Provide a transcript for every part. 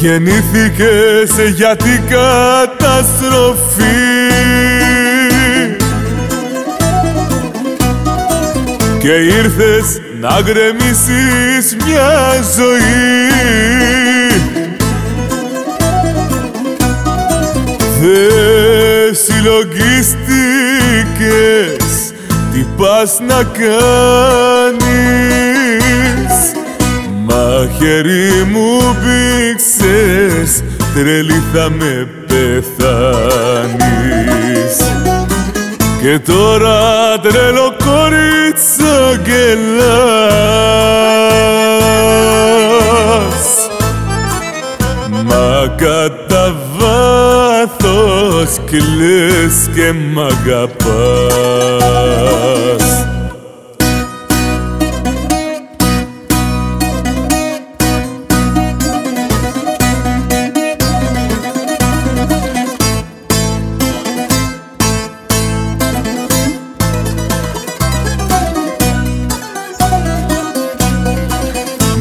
Γεννήθηκες για την καταστροφή. Και ήρθες να γκρεμίσεις μια ζωή. Δεν συλλογίστηκες τι πας να κάνεις χέρι μου πήξες, τρελή θα με πεθάνεις. Και τώρα τρελό κορίτσο γελάς Μα κατά βάθος κλαις και μ' αγαπάς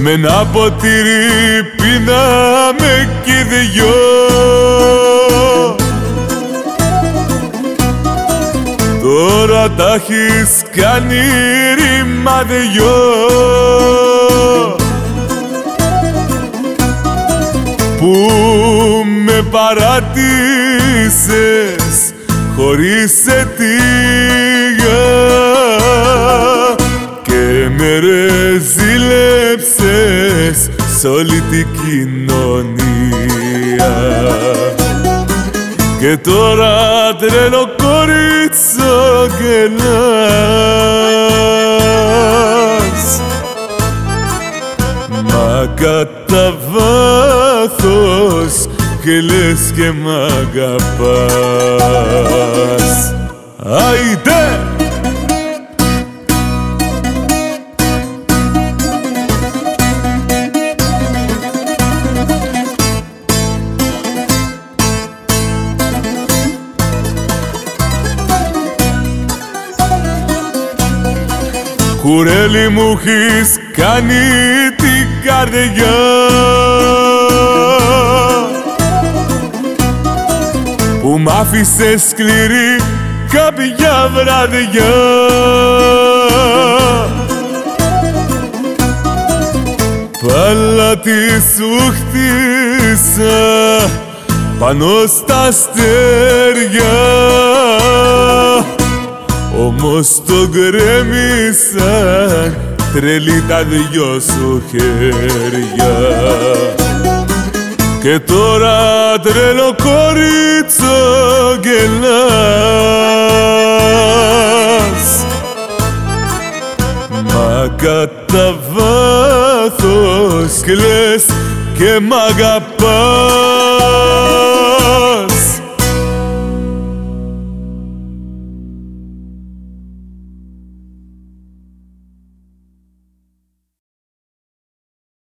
Με ένα ποτήρι πίναμε κι δυο Τώρα τα έχεις κάνει ρήμα δυο Που με παράτησες χωρίς αιτία. Και με ζήλεψες σ' όλη την κοινωνία. Και τώρα τρελό κορίτσο γελάς Μα κατά βάθος κλαις και μ' αγαπάς. Άιντε! Κουρέλι μου έχεις κάνει την καρδιά. Που μ' άφησε σκληρή κάποια βραδιά. Παλάτι σου χτίσα πάνω στα αστέρια όμως το γκρέμισαν τρελή τα δυο σου χέρια. Και τώρα τρελό κορίτσο γελάς. Μα κατά βάθος κλαις και μ' αγαπάς